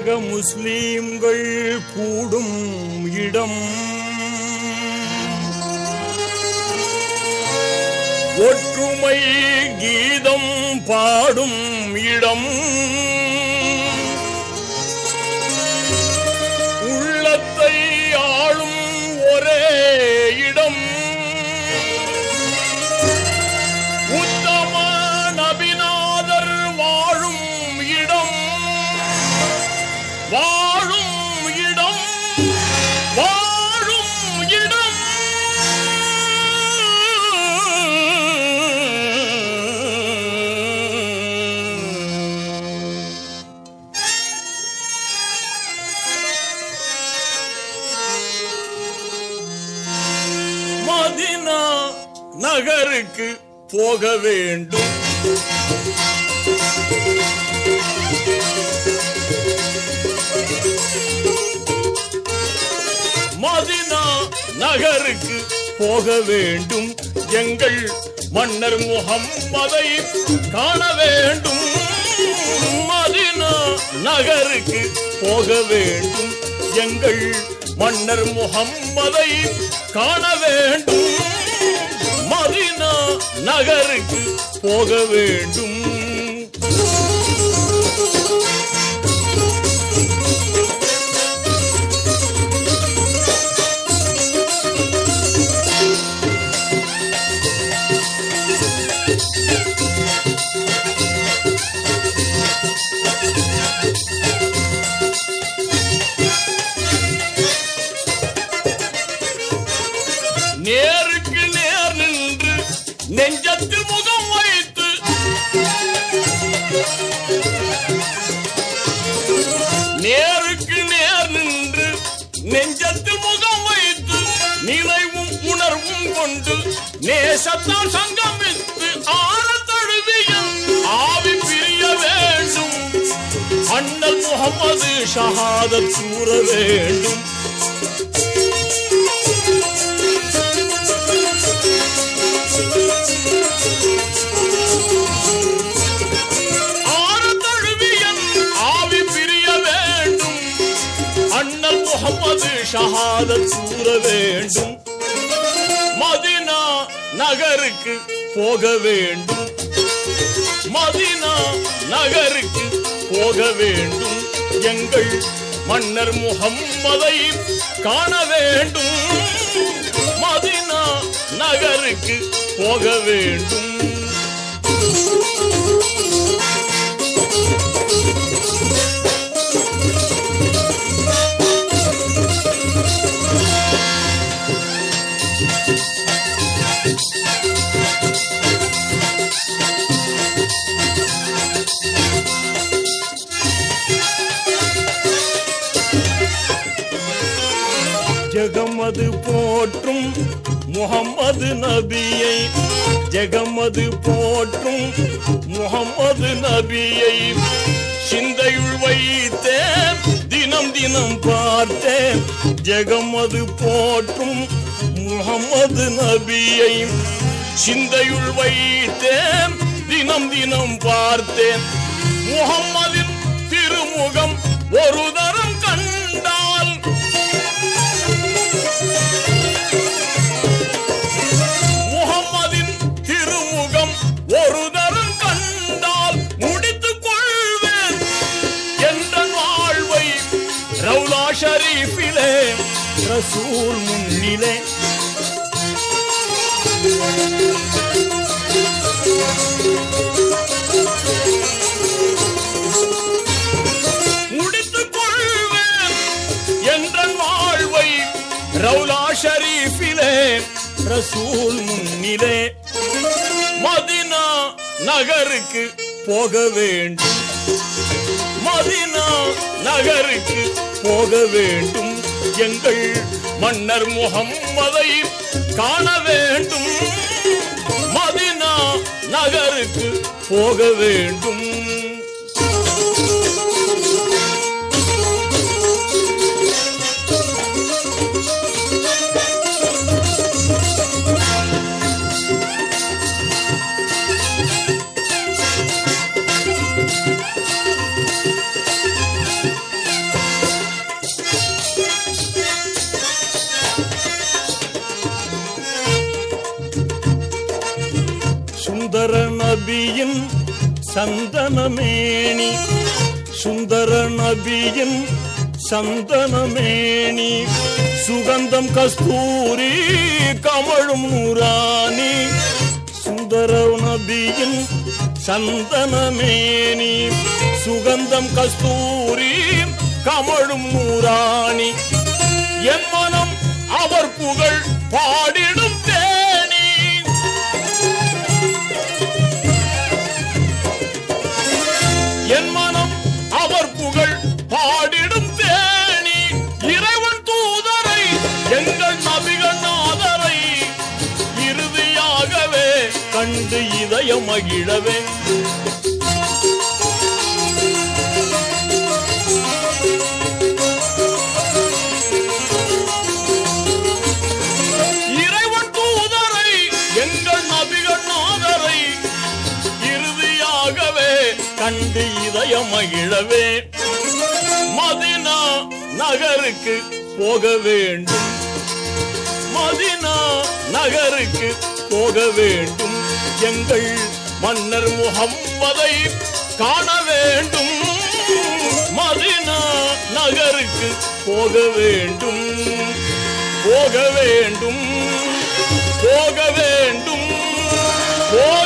உலக முஸ்லீம்கள் கூடும் இடம். ஒற்றுமை கீதம் பாடும் இடம். வாழும் இடம் மதினா நகருக்கு போக வேண்டும். நகருக்கு போக வேண்டும். எங்கள் மன்னர் முகம்மதை காண வேண்டும். மதினா நகருக்கு போக வேண்டும். எங்கள் மன்னர் முகம்மதை காண வேண்டும். மதினா நகருக்கு போக வேண்டும். நேருக்கு நேர் நின்று நெஞ்சத்து முகம் வைத்து. நேருக்கு நேர் நின்று நெஞ்சத்து முகம் வைத்து நினைவும் உணர்வும் கொண்டு நேசத்தால் சங்கமித்து ஆற தழுவிய ஆவி பிரிய வேண்டும். அண்ணல் முகமது ஷஹாதத் கூற வேண்டும். முகமது ஷஹாதத் கூற வேண்டும். மதினா நகருக்கு போக வேண்டும். மதினா நகருக்கு போக வேண்டும். எங்கள் மன்னர் முகம்மதை காண வேண்டும். மதினா நகருக்கு போக வேண்டும். ஜகமது போற்றும் முகம்மது நபியை ஜெகமது போற்றும் முகம்மது நபியை சிந்தையுள் வைத்தேன் தினம் தினம் பார்த்தேன். ஜெகமது போற்றும் முகம்மது நபியை சிந்தையுள் வைத்தேன் தினம் தினம் பார்த்தேன். முகம்மதின் திருமுகம் ஒரு தரம் ஷரீஃபிலே ரசூல் முன்னிலே. முடித்துக் கொள்வேன் என்ற வாழ்வை ரவுலா ஷரீஃபிலே ரசூல் முன்னிலே. மதினா நகருக்கு போக வேண்டும். மதினா நகருக்கு போக வேண்டும். எங்கள் மன்னர் முகம்மதை காண வேண்டும். மதினா நகருக்கு போக வேண்டும். சுந்தர நபியின் சந்தனமேணி சுந்தர நபியின் சந்தனமேணி சுகந்தம் கஸ்தூரி கமழும் நூராணி சுந்தர நபியின் சந்தனமேனி. சுகந்தம் கஸ்தூரி கமழும் நூராணி என் மனம் அவர் புகழ் பாடி இதயம் மகிழவே இறைவன் தூதரை எங்கள் நபிகள் நாதரை இறுதியாகவே கண்டு இதயம் மகிழவே மதினா நகருக்கு போக வேண்டும். மதினா நகருக்கு போக வேண்டும். எங்கள் மன்னர் முகம்மதை காண வேண்டும். மதினா நகருக்கு போக வேண்டும். போக வேண்டும். போக வேண்டும். போ